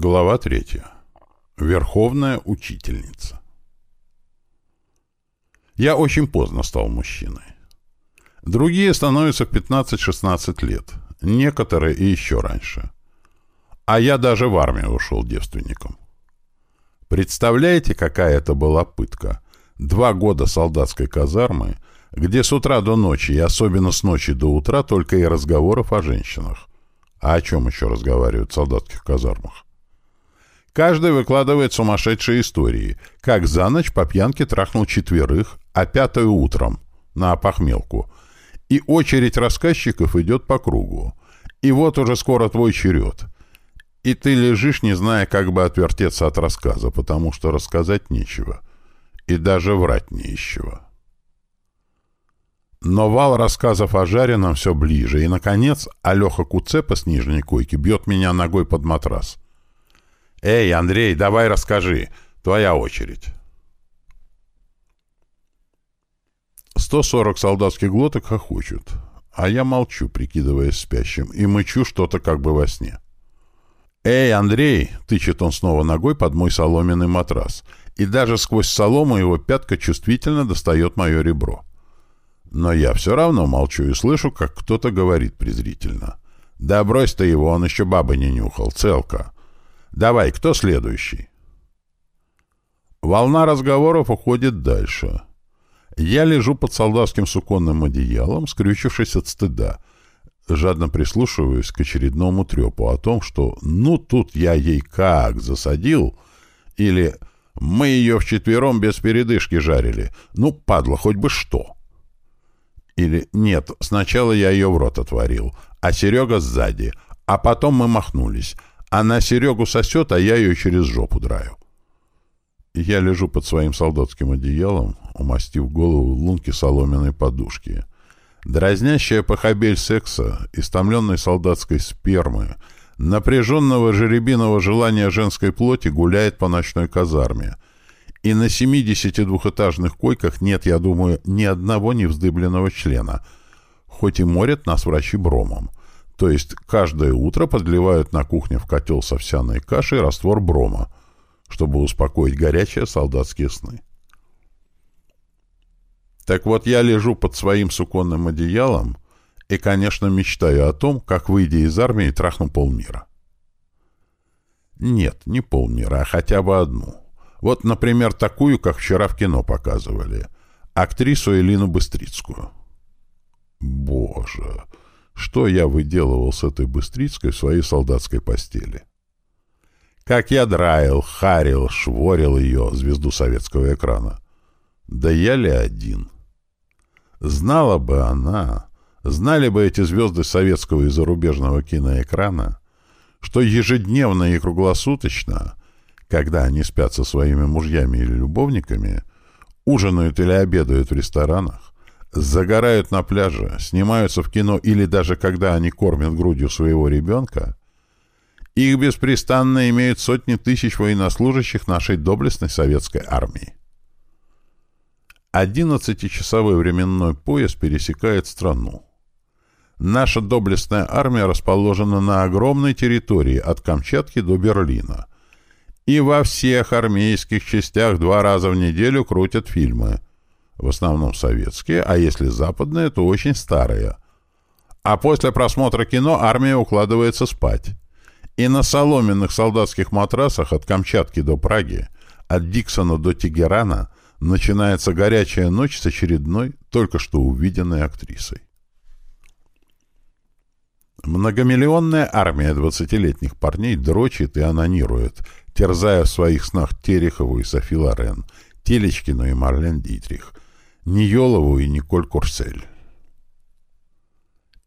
Глава третья. Верховная учительница. Я очень поздно стал мужчиной. Другие становятся в 15-16 лет, некоторые и еще раньше. А я даже в армию ушел девственником. Представляете, какая это была пытка? Два года солдатской казармы, где с утра до ночи и особенно с ночи до утра только и разговоров о женщинах. А о чем еще разговаривают в солдатских казармах? Каждый выкладывает сумасшедшие истории, как за ночь по пьянке трахнул четверых, а пятую утром, на опохмелку. И очередь рассказчиков идет по кругу. И вот уже скоро твой черед. И ты лежишь, не зная, как бы отвертеться от рассказа, потому что рассказать нечего. И даже врать не нечего. Но вал рассказов о жаре нам все ближе, и, наконец, Алеха Куцепа с нижней койки бьет меня ногой под матрас — «Эй, Андрей, давай расскажи. Твоя очередь». 140 солдатских глоток хохочут, а я молчу, прикидываясь спящим, и мычу что-то как бы во сне. «Эй, Андрей!» — тычет он снова ногой под мой соломенный матрас, и даже сквозь солому его пятка чувствительно достает мое ребро. Но я все равно молчу и слышу, как кто-то говорит презрительно. «Да брось ты его, он еще бабы не нюхал, целка!» Давай, кто следующий? Волна разговоров уходит дальше. Я лежу под солдатским суконным одеялом, скрючившись от стыда, жадно прислушиваюсь к очередному трепу о том, что «ну тут я ей как засадил» или «мы ее вчетвером без передышки жарили, ну, падла, хоть бы что». Или «нет, сначала я ее в рот отворил, а Серега сзади, а потом мы махнулись, она Серегу сосет, а я ее через жопу драю. Я лежу под своим солдатским одеялом, умастив голову в лунки соломенной подушки. Дразнящая похабель секса, истомленной солдатской спермы, напряженного жеребиного желания женской плоти гуляет по ночной казарме. И на 72-этажных койках нет, я думаю, ни одного невздыбленного члена, хоть и морят нас врачи бромом. То есть каждое утро подливают на кухне в котел с овсяной кашей раствор брома, чтобы успокоить горячие солдатские сны. Так вот, я лежу под своим суконным одеялом и, конечно, мечтаю о том, как, выйдя из армии, трахну полмира. Нет, не полмира, а хотя бы одну. Вот, например, такую, как вчера в кино показывали. Актрису Элину Быстрицкую. Боже, что я выделывал с этой Быстрицкой в своей солдатской постели. Как я драил, харил, шворил ее, звезду советского экрана. Да я ли один? Знала бы она, знали бы эти звезды советского и зарубежного киноэкрана, что ежедневно и круглосуточно, когда они спят со своими мужьями или любовниками, ужинают или обедают в ресторанах, загорают на пляже, снимаются в кино или даже когда они кормят грудью своего ребенка, их беспрестанно имеют сотни тысяч военнослужащих нашей доблестной советской армии. Одиннадцатичасовой временной пояс пересекает страну. Наша доблестная армия расположена на огромной территории от Камчатки до Берлина. И во всех армейских частях два раза в неделю крутят фильмы – в основном советские, а если западные, то очень старые. А после просмотра кино армия укладывается спать. И на соломенных солдатских матрасах от Камчатки до Праги, от Диксона до Тегерана начинается горячая ночь с очередной, только что увиденной актрисой. Многомиллионная армия двадцатилетних парней дрочит и анонирует, терзая в своих снах Терехову и Софи Лорен, Телечкину и Марлен Дитрих, Ниелову и Николь Курсель.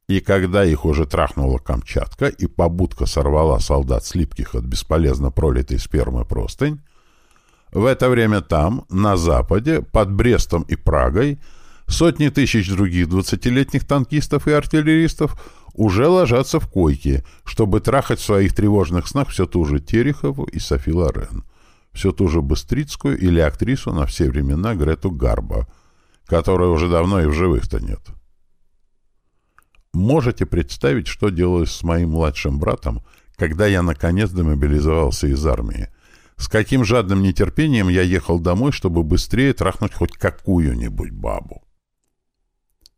И когда их уже трахнула Камчатка и побудка сорвала солдат с липких от бесполезно пролитой спермы простынь, в это время там, на западе, под Брестом и Прагой, сотни тысяч других двадцатилетних танкистов и артиллеристов уже ложатся в койки, чтобы трахать в своих тревожных снах все ту же Терехову и Софи Лорен, все ту же Быстрицкую или актрису на все времена Грету Гарбо — которой уже давно и в живых-то нет. Можете представить, что делалось с моим младшим братом, когда я наконец демобилизовался из армии. С каким жадным нетерпением я ехал домой, чтобы быстрее трахнуть хоть какую-нибудь бабу.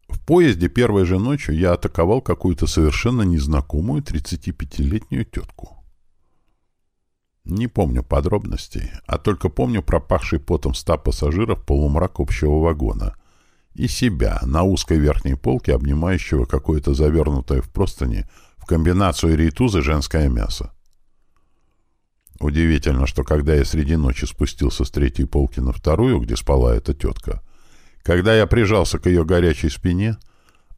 В поезде первой же ночью я атаковал какую-то совершенно незнакомую 35-летнюю тетку. Не помню подробностей, а только помню пропахший потом ста пассажиров полумрак общего вагона и себя на узкой верхней полке, обнимающего какое-то завернутое в простыни в комбинацию рейтуза женское мясо. Удивительно, что когда я среди ночи спустился с третьей полки на вторую, где спала эта тетка, когда я прижался к ее горячей спине,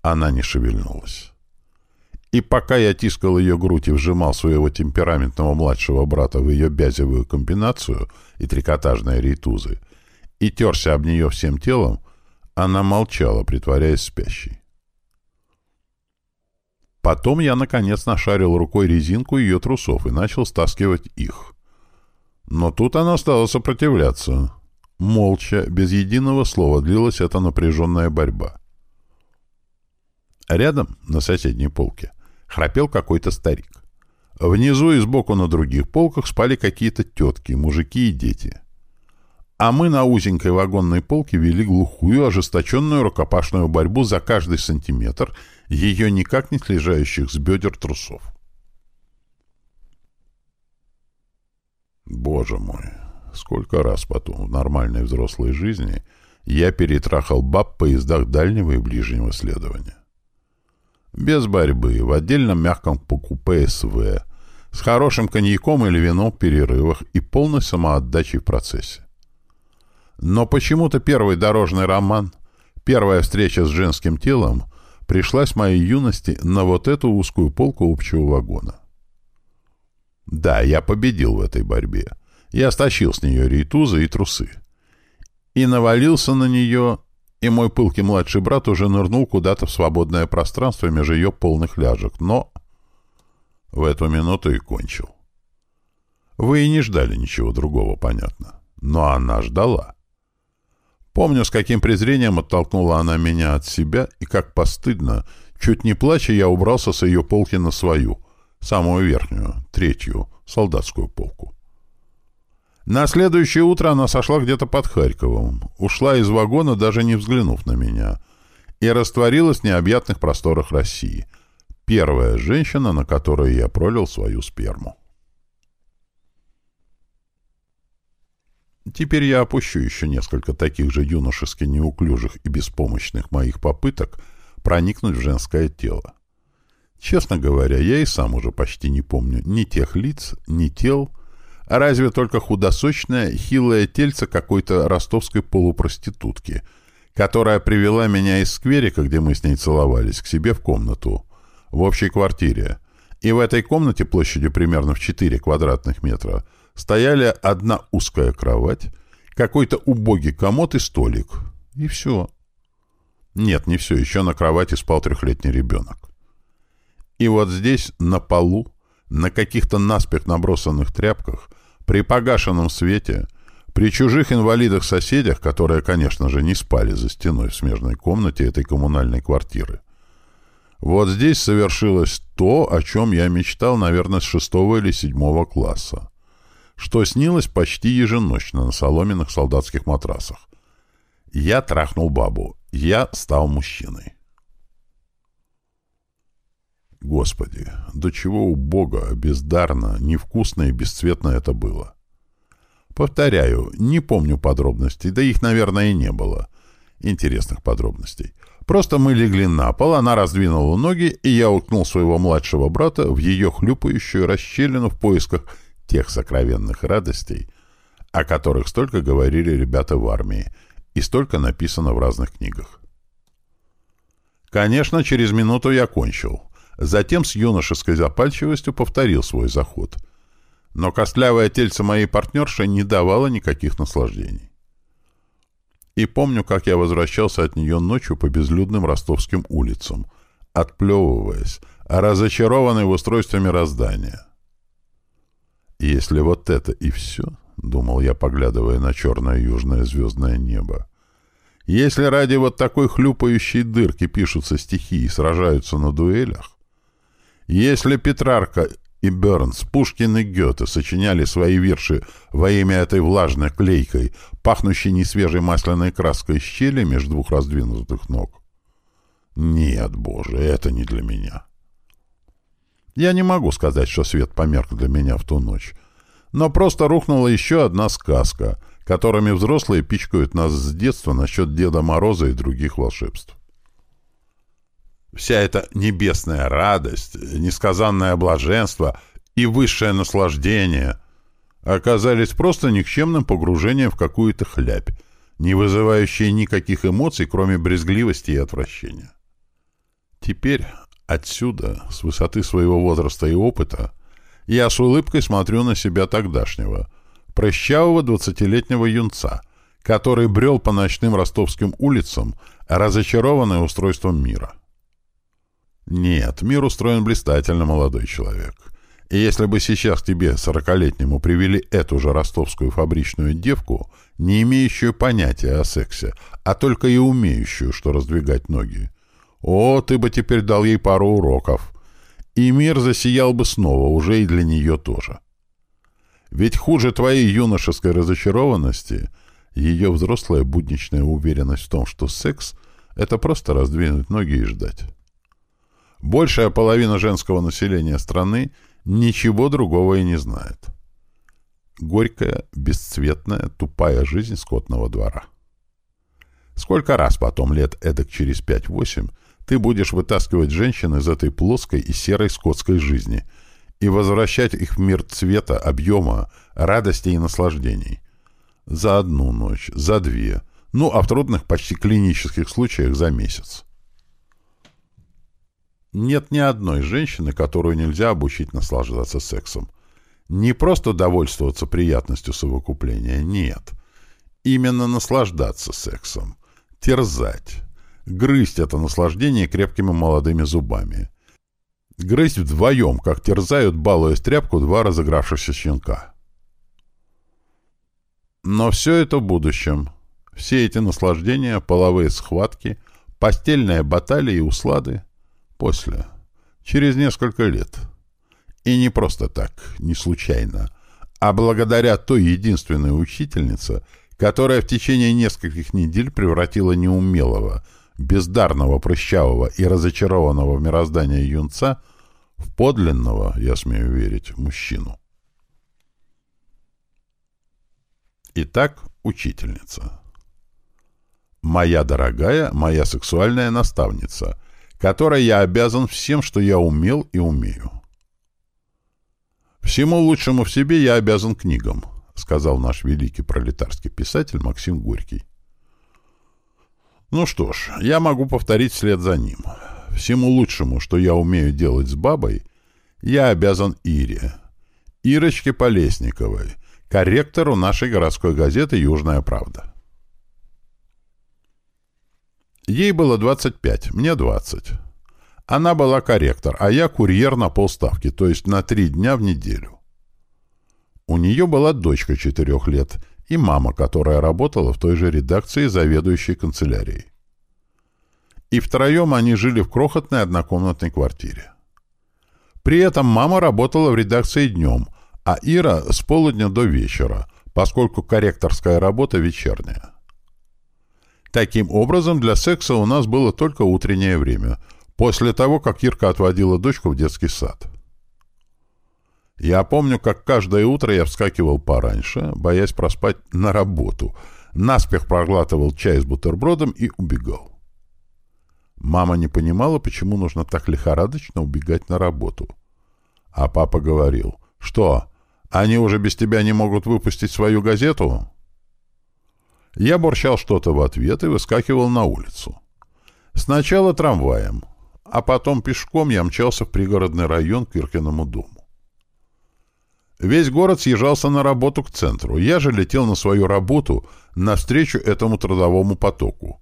она не шевельнулась. И пока я тискал ее грудь и вжимал своего темпераментного младшего брата в ее бязевую комбинацию и трикотажные рейтузы, и терся об нее всем телом, она молчала, притворяясь спящей. Потом я, наконец, нашарил рукой резинку ее трусов и начал стаскивать их. Но тут она стала сопротивляться. Молча, без единого слова, длилась эта напряженная борьба. Рядом, на соседней полке, храпел какой-то старик. Внизу и сбоку на других полках спали какие-то тетки, мужики и дети. А мы на узенькой вагонной полке вели глухую, ожесточенную рукопашную борьбу за каждый сантиметр ее никак не слежающих с бедер трусов. Боже мой, сколько раз потом в нормальной взрослой жизни я перетрахал баб в поездах дальнего и ближнего следования. Без борьбы, в отдельном мягком купе СВ, с хорошим коньяком или вином в перерывах и полной самоотдачей в процессе. Но почему-то первый дорожный роман, первая встреча с женским телом пришлась моей юности на вот эту узкую полку общего вагона. Да, я победил в этой борьбе. Я стащил с нее рейтузы и трусы. И навалился на нее, и мой пылкий младший брат уже нырнул куда-то в свободное пространство между ее полных ляжек, но в эту минуту и кончил. Вы и не ждали ничего другого, понятно. Но она ждала. Помню, с каким презрением оттолкнула она меня от себя, и как постыдно, чуть не плача, я убрался с ее полки на свою, самую верхнюю, третью, солдатскую полку. На следующее утро она сошла где-то под Харьковом, ушла из вагона, даже не взглянув на меня, и растворилась в необъятных просторах России. Первая женщина, на которую я пролил свою сперму. Теперь я опущу еще несколько таких же юношески неуклюжих и беспомощных моих попыток проникнуть в женское тело. Честно говоря, я и сам уже почти не помню ни тех лиц, ни тел, а разве только худосочное, хилое тельце какой-то ростовской полупроститутки, которая привела меня из скверика, где мы с ней целовались, к себе в комнату, в общей квартире. И в этой комнате площадью примерно в 4 квадратных метра – стояли одна узкая кровать, какой-то убогий комод и столик. И все. Нет, не все. Еще на кровати спал трехлетний ребенок. И вот здесь, на полу, на каких-то наспех набросанных тряпках, при погашенном свете, при чужих инвалидах-соседях, которые, конечно же, не спали за стеной в смежной комнате этой коммунальной квартиры, вот здесь совершилось то, о чем я мечтал, наверное, с шестого или седьмого класса что снилось почти еженочно на соломенных солдатских матрасах. Я трахнул бабу. Я стал мужчиной. Господи, до чего убого, бездарно, невкусно и бесцветно это было. Повторяю, не помню подробностей, да их, наверное, и не было. Интересных подробностей. Просто мы легли на пол, она раздвинула ноги, и я уткнул своего младшего брата в ее хлюпающую расщелину в поисках тех сокровенных радостей, о которых столько говорили ребята в армии и столько написано в разных книгах. Конечно, через минуту я кончил. Затем с юношеской запальчивостью повторил свой заход. Но костлявое тельце моей партнерши не давало никаких наслаждений. И помню, как я возвращался от нее ночью по безлюдным ростовским улицам, отплевываясь, разочарованный в устройстве мироздания. Если вот это и все, — думал я, поглядывая на черное южное звездное небо, — если ради вот такой хлюпающей дырки пишутся стихи и сражаются на дуэлях, если Петрарка И Бернс, Пушкин и Гёте сочиняли свои вирши во имя этой влажной клейкой, пахнущей несвежей масляной краской щели между двух раздвинутых ног. Нет, боже, это не для меня. Я не могу сказать, что свет померк для меня в ту ночь. Но просто рухнула еще одна сказка, которыми взрослые пичкают нас с детства насчет Деда Мороза и других волшебств. Вся эта небесная радость, несказанное блаженство и высшее наслаждение оказались просто никчемным погружением в какую-то хлябь, не вызывающие никаких эмоций, кроме брезгливости и отвращения. Теперь отсюда, с высоты своего возраста и опыта, я с улыбкой смотрю на себя тогдашнего, прыщавого двадцатилетнего юнца, который брел по ночным ростовским улицам, разочарованный устройством мира. Нет, мир устроен блистательно, молодой человек. И если бы сейчас тебе, сорокалетнему, привели эту же ростовскую фабричную девку, не имеющую понятия о сексе, а только и умеющую, что раздвигать ноги, о, ты бы теперь дал ей пару уроков. И мир засиял бы снова, уже и для нее тоже. Ведь хуже твоей юношеской разочарованности ее взрослая будничная уверенность в том, что секс — это просто раздвинуть ноги и ждать. Большая половина женского населения страны ничего другого и не знает. Горькая, бесцветная, тупая жизнь скотного двора. Сколько раз потом, лет эдак через пять-восемь, ты будешь вытаскивать женщин из этой плоской и серой скотской жизни и возвращать их в мир цвета, объема, радости и наслаждений. За одну ночь, за две, ну, а в трудных, почти клинических случаях за месяц. Нет ни одной женщины, которую нельзя обучить наслаждаться сексом. Не просто довольствоваться приятностью совокупления, нет. Именно наслаждаться сексом. Терзать грызть это наслаждение крепкими молодыми зубами. Грызть вдвоем, как терзают, балуясь тряпку, два разыгравшихся щенка. Но все это в будущем. Все эти наслаждения, половые схватки, постельные баталии и услады — после, через несколько лет. И не просто так, не случайно, а благодаря той единственной учительнице, которая в течение нескольких недель превратила неумелого — бездарного, прыщавого и разочарованного в мироздании юнца в подлинного, я смею верить, мужчину. Итак, учительница. Моя дорогая, моя сексуальная наставница, которой я обязан всем, что я умел и умею. Всему лучшему в себе я обязан книгам, сказал наш великий пролетарский писатель Максим Горький. Ну что ж, я могу повторить вслед за ним. Всему лучшему, что я умею делать с бабой, я обязан Ире. Ирочке Полесниковой, корректору нашей городской газеты «Южная правда». Ей было 25, мне 20. Она была корректор, а я курьер на полставки, то есть на три дня в неделю. У нее была дочка четырех лет — и мама, которая работала в той же редакции заведующей канцелярией. И втроем они жили в крохотной однокомнатной квартире. При этом мама работала в редакции днем, а Ира с полудня до вечера, поскольку корректорская работа вечерняя. Таким образом, для секса у нас было только утреннее время, после того, как Ирка отводила дочку в детский сад. Я помню, как каждое утро я вскакивал пораньше, боясь проспать на работу, наспех проглатывал чай с бутербродом и убегал. Мама не понимала, почему нужно так лихорадочно убегать на работу. А папа говорил, что, они уже без тебя не могут выпустить свою газету? Я бурчал что-то в ответ и выскакивал на улицу. Сначала трамваем, а потом пешком я мчался в пригородный район к Иркиному дому. Весь город съезжался на работу к центру. Я же летел на свою работу навстречу этому трудовому потоку.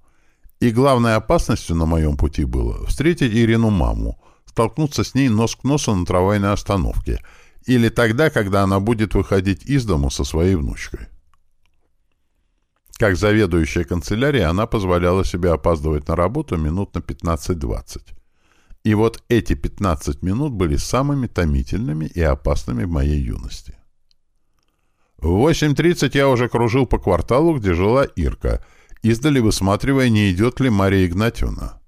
И главной опасностью на моем пути было встретить Ирину маму, столкнуться с ней нос к носу на трамвайной остановке или тогда, когда она будет выходить из дому со своей внучкой. Как заведующая канцелярией, она позволяла себе опаздывать на работу минут на 15-20. И вот эти 15 минут были самыми томительными и опасными в моей юности. В 8.30 я уже кружил по кварталу, где жила Ирка, издали высматривая, не идет ли Мария Игнатьевна.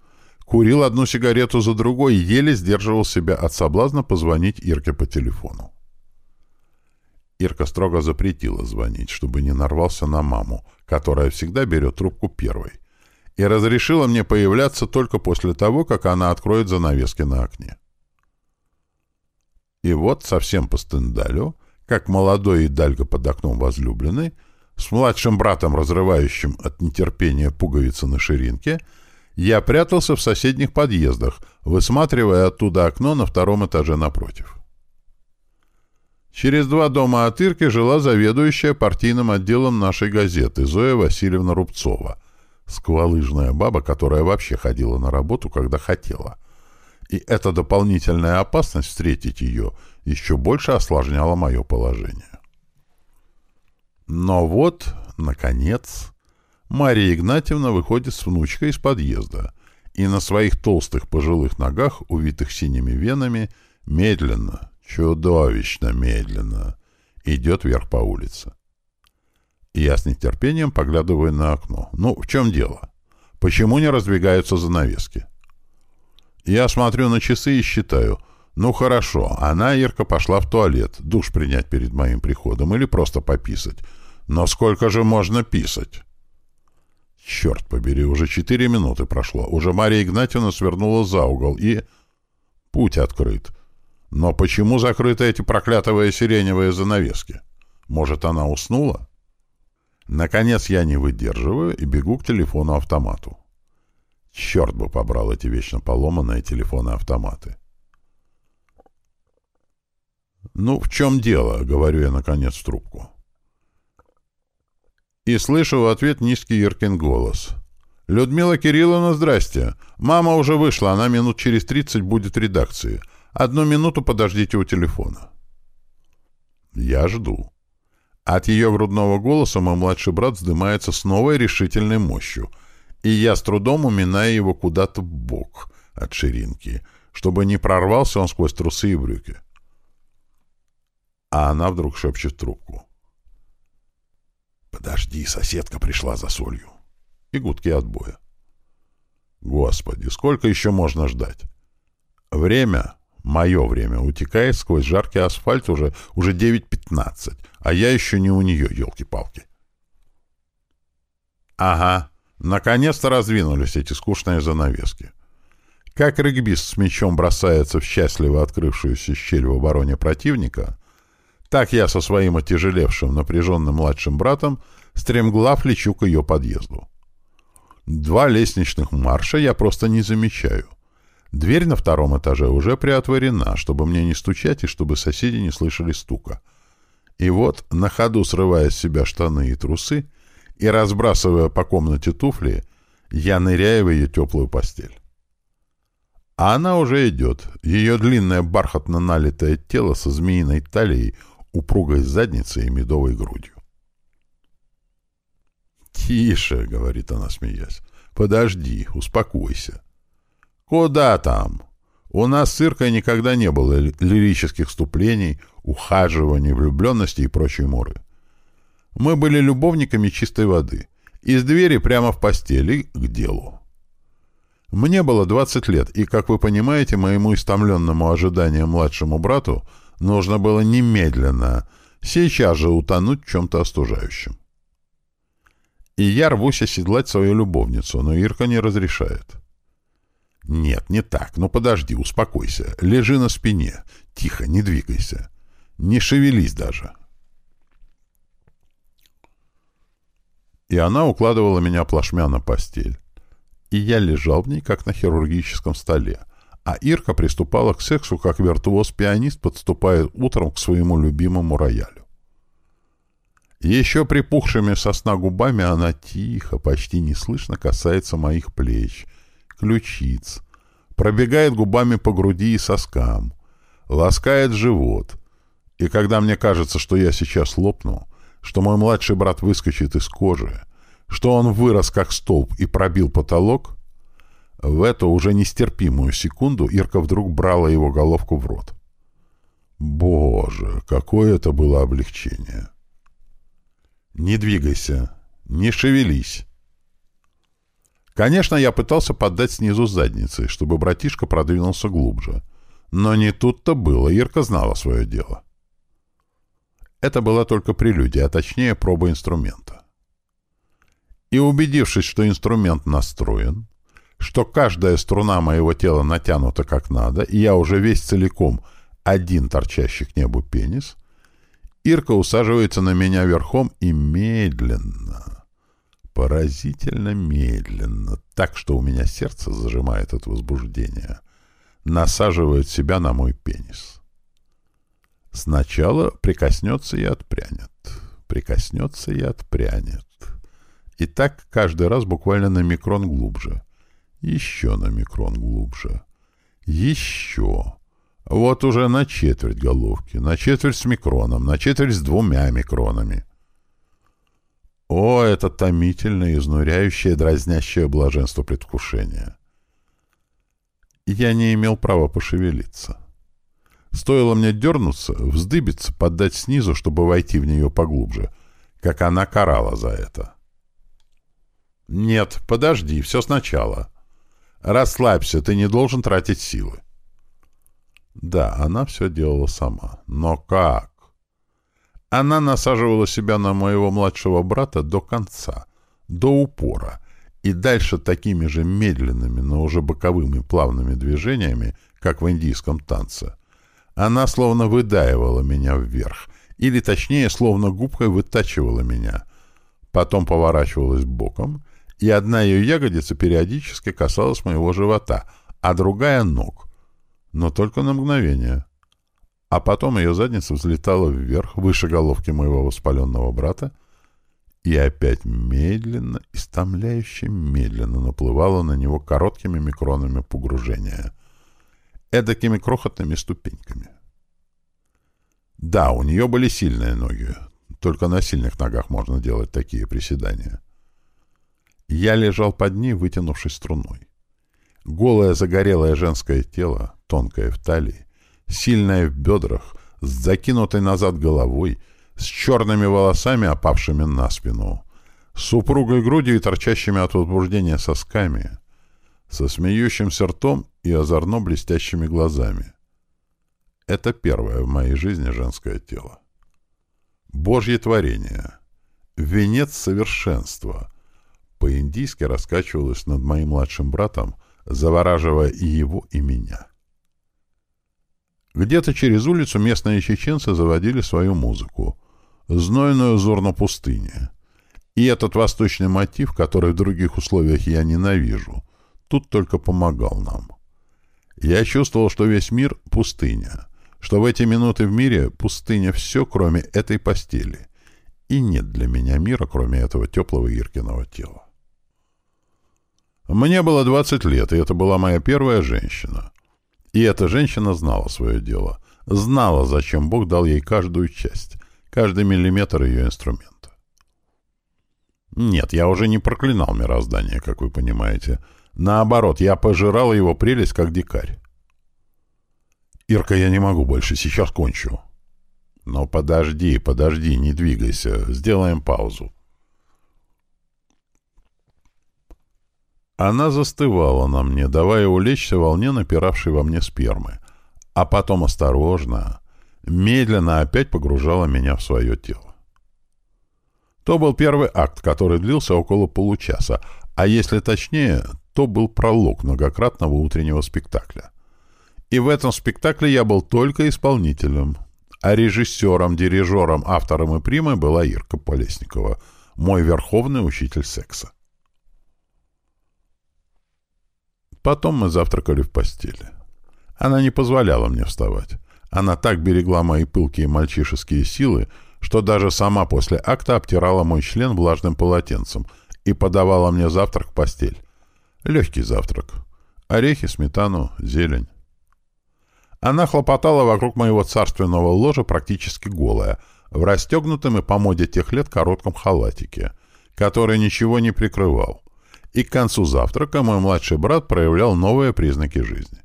Курил одну сигарету за другой и еле сдерживал себя от соблазна позвонить Ирке по телефону. Ирка строго запретила звонить, чтобы не нарвался на маму, которая всегда берет трубку первой, и разрешила мне появляться только после того, как она откроет занавески на окне. И вот совсем по стендалю, как молодой и дальго под окном возлюбленный, с младшим братом, разрывающим от нетерпения пуговицы на ширинке, я прятался в соседних подъездах, высматривая оттуда окно на втором этаже напротив. Через два дома от Ирки жила заведующая партийным отделом нашей газеты Зоя Васильевна Рубцова, сквалыжная баба, которая вообще ходила на работу, когда хотела. И эта дополнительная опасность встретить ее еще больше осложняла мое положение. Но вот, наконец, Мария Игнатьевна выходит с внучкой из подъезда и на своих толстых пожилых ногах, увитых синими венами, медленно, чудовищно медленно, идет вверх по улице. Я с нетерпением поглядываю на окно. Ну, в чем дело? Почему не раздвигаются занавески? Я смотрю на часы и считаю. Ну, хорошо, она, Ирка, пошла в туалет, душ принять перед моим приходом или просто пописать. Но сколько же можно писать? Черт побери, уже четыре минуты прошло. Уже Мария Игнатьевна свернула за угол и... Путь открыт. Но почему закрыты эти проклятые сиреневые занавески? Может, она уснула? Наконец я не выдерживаю и бегу к телефону-автомату. Черт бы побрал эти вечно поломанные телефоны-автоматы. «Ну, в чем дело?» — говорю я, наконец, в трубку. И слышу в ответ низкий Иркин голос. «Людмила Кирилловна, здрасте. Мама уже вышла, она минут через тридцать будет в редакции. Одну минуту подождите у телефона». Я жду. От ее грудного голоса мой младший брат вздымается с новой решительной мощью, и я с трудом уминаю его куда-то в бок от ширинки, чтобы не прорвался он сквозь трусы и брюки. А она вдруг шепчет трубку. «Подожди, соседка пришла за солью». И гудки отбоя. Господи, сколько еще можно ждать? Время Мое время утекает сквозь жаркий асфальт уже, уже 9.15, а я еще не у нее, елки-палки. Ага, наконец-то раздвинулись эти скучные занавески. Как регбист с мячом бросается в счастливо открывшуюся щель в обороне противника, так я со своим отяжелевшим напряженным младшим братом стремглав лечу к ее подъезду. Два лестничных марша я просто не замечаю. Дверь на втором этаже уже приотворена, чтобы мне не стучать и чтобы соседи не слышали стука. И вот, на ходу срывая с себя штаны и трусы и разбрасывая по комнате туфли, я ныряю в ее теплую постель. А она уже идет. Ее длинное бархатно налитое тело со змеиной талией, упругой задницей и медовой грудью. «Тише», — говорит она, смеясь, — «подожди, успокойся. Куда там? У нас с Иркой никогда не было лирических вступлений, ухаживаний, влюбленности и прочей моры. Мы были любовниками чистой воды. Из двери прямо в постели к делу. Мне было 20 лет, и, как вы понимаете, моему истомленному ожиданию младшему брату нужно было немедленно, сейчас же утонуть в чем-то остужающем. И я рвусь оседлать свою любовницу, но Ирка не разрешает. «Нет, не так. Ну подожди, успокойся. Лежи на спине. Тихо, не двигайся. Не шевелись даже». И она укладывала меня плашмя на постель. И я лежал в ней, как на хирургическом столе. А Ирка приступала к сексу, как виртуоз-пианист подступает утром к своему любимому роялю. Еще припухшими сосна губами она тихо, почти неслышно касается моих плеч — ключиц, пробегает губами по груди и соскам, ласкает живот. И когда мне кажется, что я сейчас лопну, что мой младший брат выскочит из кожи, что он вырос как столб и пробил потолок, В эту уже нестерпимую секунду Ирка вдруг брала его головку в рот. Боже, какое это было облегчение! «Не двигайся, не шевелись!» Конечно, я пытался поддать снизу задницы, чтобы братишка продвинулся глубже. Но не тут-то было, Ирка знала свое дело. Это была только прелюдия, а точнее проба инструмента. И убедившись, что инструмент настроен, что каждая струна моего тела натянута как надо, и я уже весь целиком один торчащий к небу пенис, Ирка усаживается на меня верхом и медленно, поразительно медленно, так что у меня сердце зажимает от возбуждения, насаживает себя на мой пенис. Сначала прикоснется и отпрянет, прикоснется и отпрянет. И так каждый раз буквально на микрон глубже. Еще на микрон глубже. Еще. Вот уже на четверть головки, на четверть с микроном, на четверть с двумя микронами. О, это томительное, изнуряющее, дразнящее блаженство предвкушения! Я не имел права пошевелиться. Стоило мне дернуться, вздыбиться, поддать снизу, чтобы войти в нее поглубже, как она карала за это. «Нет, подожди, все сначала. Расслабься, ты не должен тратить силы». Да, она все делала сама. Но как? Она насаживала себя на моего младшего брата до конца, до упора, и дальше такими же медленными, но уже боковыми плавными движениями, как в индийском танце. Она словно выдаивала меня вверх, или точнее, словно губкой вытачивала меня. Потом поворачивалась боком — и одна ее ягодица периодически касалась моего живота, а другая — ног. Но только на мгновение. А потом ее задница взлетала вверх, выше головки моего воспаленного брата, и опять медленно, истомляюще медленно наплывала на него короткими микронами погружения, эдакими крохотными ступеньками. Да, у нее были сильные ноги, только на сильных ногах можно делать такие приседания. Я лежал под ней, вытянувшись струной. Голое загорелое женское тело, тонкое в талии, сильное в бедрах, с закинутой назад головой, с черными волосами, опавшими на спину, с упругой грудью и торчащими от возбуждения сосками, со смеющимся ртом и озорно блестящими глазами. Это первое в моей жизни женское тело. Божье творение. Венец совершенства — по-индийски раскачивалась над моим младшим братом, завораживая и его, и меня. Где-то через улицу местные чеченцы заводили свою музыку, знойную зор на пустыне. И этот восточный мотив, который в других условиях я ненавижу, тут только помогал нам. Я чувствовал, что весь мир — пустыня, что в эти минуты в мире пустыня все, кроме этой постели. И нет для меня мира, кроме этого теплого Иркиного тела. Мне было 20 лет, и это была моя первая женщина. И эта женщина знала свое дело. Знала, зачем Бог дал ей каждую часть, каждый миллиметр ее инструмента. Нет, я уже не проклинал мироздание, как вы понимаете. Наоборот, я пожирал его прелесть, как дикарь. «Ирка, я не могу больше, сейчас кончу». «Но подожди, подожди, не двигайся, сделаем паузу». Она застывала на мне, давая улечься волне напиравшей во мне спермы, а потом осторожно, медленно опять погружала меня в свое тело. То был первый акт, который длился около получаса, а если точнее, то был пролог многократного утреннего спектакля. И в этом спектакле я был только исполнителем, а режиссером, дирижером, автором и примой была Ирка Полесникова, мой верховный учитель секса. Потом мы завтракали в постели. Она не позволяла мне вставать. Она так берегла мои пылкие мальчишеские силы, что даже сама после акта обтирала мой член влажным полотенцем и подавала мне завтрак в постель. Легкий завтрак. Орехи, сметану, зелень. Она хлопотала вокруг моего царственного ложа практически голая, в расстегнутом и по моде тех лет коротком халатике, который ничего не прикрывал и к концу завтрака мой младший брат проявлял новые признаки жизни.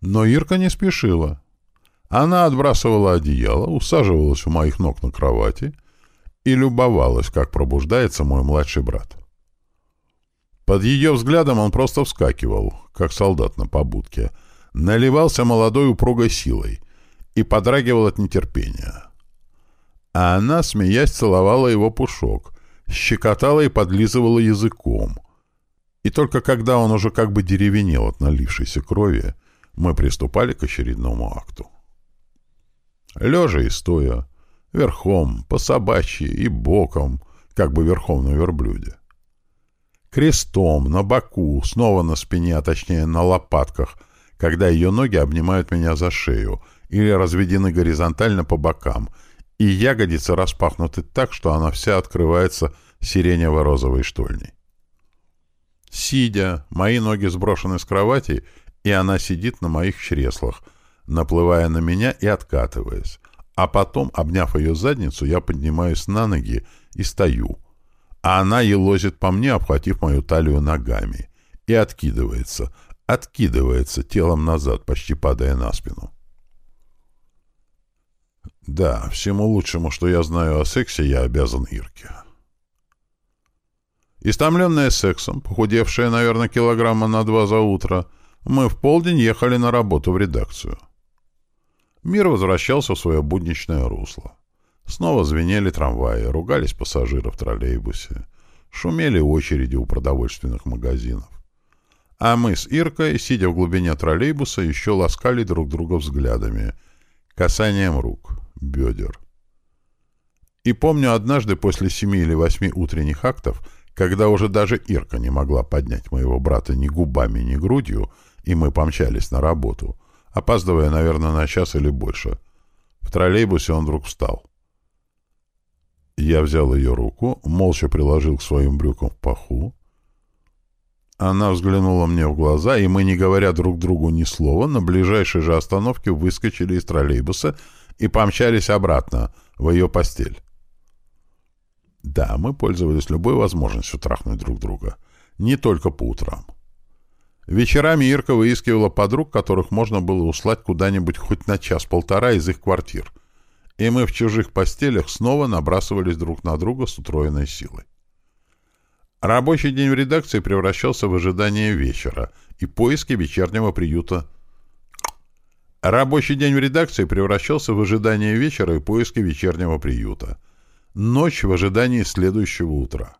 Но Ирка не спешила. Она отбрасывала одеяло, усаживалась у моих ног на кровати и любовалась, как пробуждается мой младший брат. Под ее взглядом он просто вскакивал, как солдат на побудке, наливался молодой упругой силой и подрагивал от нетерпения. А она, смеясь, целовала его пушок, щекотала и подлизывала языком. И только когда он уже как бы деревенел от налившейся крови, мы приступали к очередному акту. Лежа и стоя, верхом, по собачьи и боком, как бы верхом на верблюде. Крестом, на боку, снова на спине, а точнее на лопатках, когда ее ноги обнимают меня за шею или разведены горизонтально по бокам, и ягодицы распахнуты так, что она вся открывается сиренево-розовой штольней. Сидя, мои ноги сброшены с кровати, и она сидит на моих чреслах, наплывая на меня и откатываясь. А потом, обняв ее задницу, я поднимаюсь на ноги и стою. А она елозит по мне, обхватив мою талию ногами. И откидывается, откидывается телом назад, почти падая на спину. Да, всему лучшему, что я знаю о сексе, я обязан Ирке. Истомленная сексом, похудевшая, наверное, килограмма на два за утро, мы в полдень ехали на работу в редакцию. Мир возвращался в свое будничное русло. Снова звенели трамваи, ругались пассажиры в троллейбусе, шумели очереди у продовольственных магазинов. А мы с Иркой, сидя в глубине троллейбуса, еще ласкали друг друга взглядами, касанием рук, бедер. И помню однажды после семи или восьми утренних актов, когда уже даже Ирка не могла поднять моего брата ни губами, ни грудью, и мы помчались на работу, опаздывая, наверное, на час или больше. В троллейбусе он вдруг встал. Я взял ее руку, молча приложил к своим брюкам в паху. Она взглянула мне в глаза, и мы, не говоря друг другу ни слова, на ближайшей же остановке выскочили из троллейбуса и помчались обратно, в ее постель. Да, мы пользовались любой возможностью трахнуть друг друга. Не только по утрам. Вечерами Ирка выискивала подруг, которых можно было услать куда-нибудь хоть на час-полтора из их квартир. И мы в чужих постелях снова набрасывались друг на друга с утроенной силой. Рабочий день в редакции превращался в ожидание вечера и поиски вечернего приюта Рабочий день в редакции превращался в ожидание вечера и поиски вечернего приюта. Ночь в ожидании следующего утра.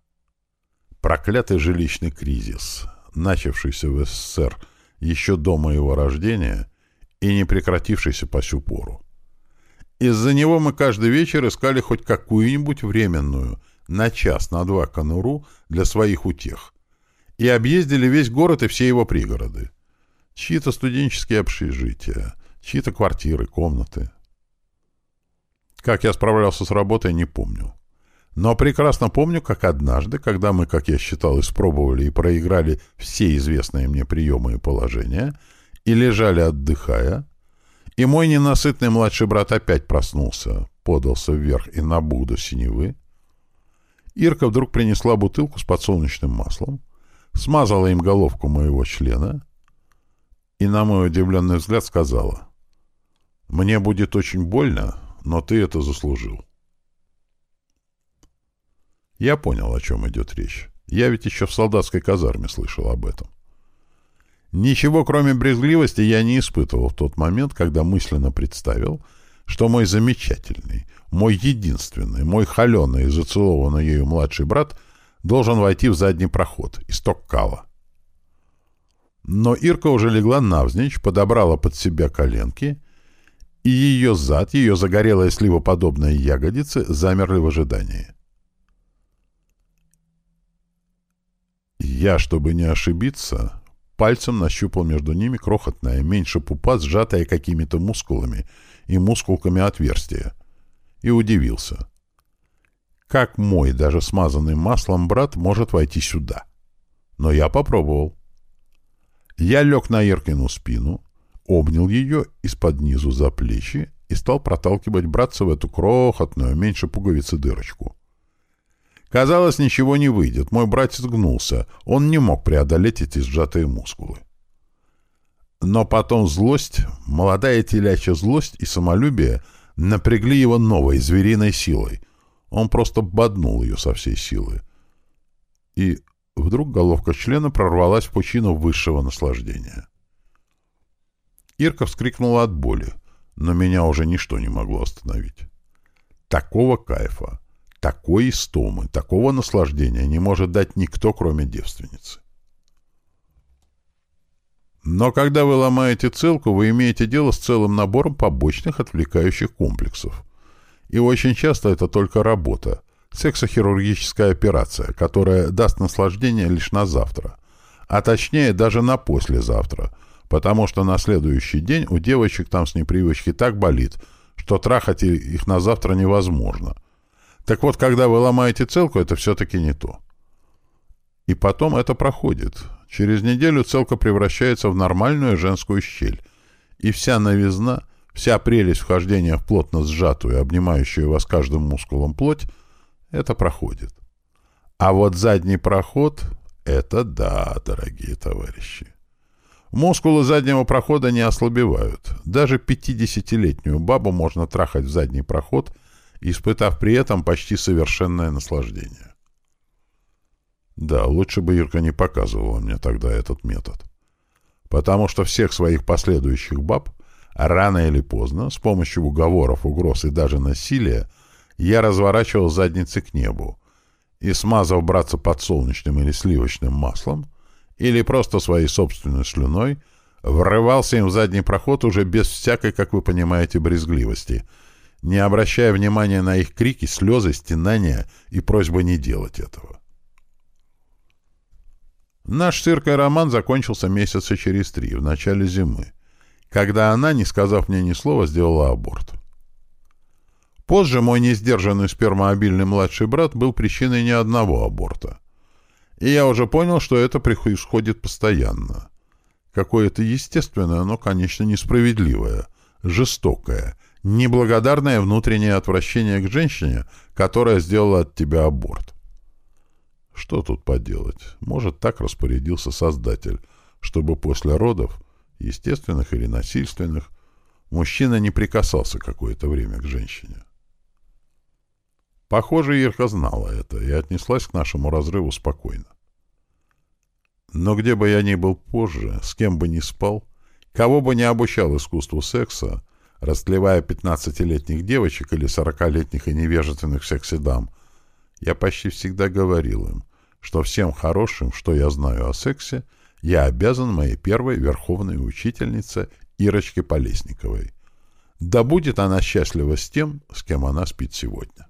Проклятый жилищный кризис, начавшийся в СССР еще до моего рождения и не прекратившийся по сю пору. Из-за него мы каждый вечер искали хоть какую-нибудь временную, на час, на два конуру для своих утех, и объездили весь город и все его пригороды. Чьи-то студенческие общежития, Чьи-то квартиры, комнаты. Как я справлялся с работой, не помню. Но прекрасно помню, как однажды, когда мы, как я считал, испробовали и проиграли все известные мне приемы и положения, и лежали отдыхая, и мой ненасытный младший брат опять проснулся, подался вверх и на буду синевы, Ирка вдруг принесла бутылку с подсолнечным маслом, смазала им головку моего члена и, на мой удивленный взгляд, сказала — мне будет очень больно, но ты это заслужил. Я понял, о чем идет речь. Я ведь еще в солдатской казарме слышал об этом. Ничего, кроме брезгливости, я не испытывал в тот момент, когда мысленно представил, что мой замечательный, мой единственный, мой холеный и зацелованный ею младший брат должен войти в задний проход, исток кала. Но Ирка уже легла навзничь, подобрала под себя коленки и ее зад, ее загорелые сливоподобные ягодицы замерли в ожидании. Я, чтобы не ошибиться, пальцем нащупал между ними крохотное, меньше пупа, сжатое какими-то мускулами и мускулками отверстие, и удивился. Как мой, даже смазанный маслом брат, может войти сюда? Но я попробовал. Я лег на Иркину спину, обнял ее из-под низу за плечи и стал проталкивать братца в эту крохотную, меньше пуговицы дырочку. Казалось, ничего не выйдет. Мой братец гнулся. Он не мог преодолеть эти сжатые мускулы. Но потом злость, молодая телячья злость и самолюбие напрягли его новой звериной силой. Он просто боднул ее со всей силы. И вдруг головка члена прорвалась в пучину высшего наслаждения. Ирка вскрикнула от боли, но меня уже ничто не могло остановить. Такого кайфа, такой истомы, такого наслаждения не может дать никто, кроме девственницы. Но когда вы ломаете целку, вы имеете дело с целым набором побочных отвлекающих комплексов. И очень часто это только работа, сексохирургическая операция, которая даст наслаждение лишь на завтра, а точнее даже на послезавтра, потому что на следующий день у девочек там с непривычки так болит, что трахать их на завтра невозможно. Так вот, когда вы ломаете целку, это все-таки не то. И потом это проходит. Через неделю целка превращается в нормальную женскую щель. И вся новизна, вся прелесть вхождения в плотно сжатую, обнимающую вас каждым мускулом плоть, это проходит. А вот задний проход — это да, дорогие товарищи. Мускулы заднего прохода не ослабевают. Даже 50-летнюю бабу можно трахать в задний проход, испытав при этом почти совершенное наслаждение. Да, лучше бы Ирка не показывала мне тогда этот метод. Потому что всех своих последующих баб, рано или поздно, с помощью уговоров, угроз и даже насилия, я разворачивал задницы к небу и, смазав братца подсолнечным или сливочным маслом, или просто своей собственной слюной, врывался им в задний проход уже без всякой, как вы понимаете, брезгливости, не обращая внимания на их крики, слезы, стенания и просьбы не делать этого. Наш с роман закончился месяца через три, в начале зимы, когда она, не сказав мне ни слова, сделала аборт. Позже мой несдержанный спермообильный младший брат был причиной не одного аборта. И я уже понял, что это происходит постоянно. Какое-то естественное, но, конечно, несправедливое, жестокое, неблагодарное внутреннее отвращение к женщине, которая сделала от тебя аборт. Что тут поделать? Может, так распорядился Создатель, чтобы после родов, естественных или насильственных, мужчина не прикасался какое-то время к женщине. Похоже, Ирка знала это и отнеслась к нашему разрыву спокойно. Но где бы я ни был позже, с кем бы ни спал, кого бы ни обучал искусству секса, растлевая 15-летних девочек или 40-летних и невежественных секси-дам, я почти всегда говорил им, что всем хорошим, что я знаю о сексе, я обязан моей первой верховной учительнице Ирочке Полесниковой. Да будет она счастлива с тем, с кем она спит сегодня.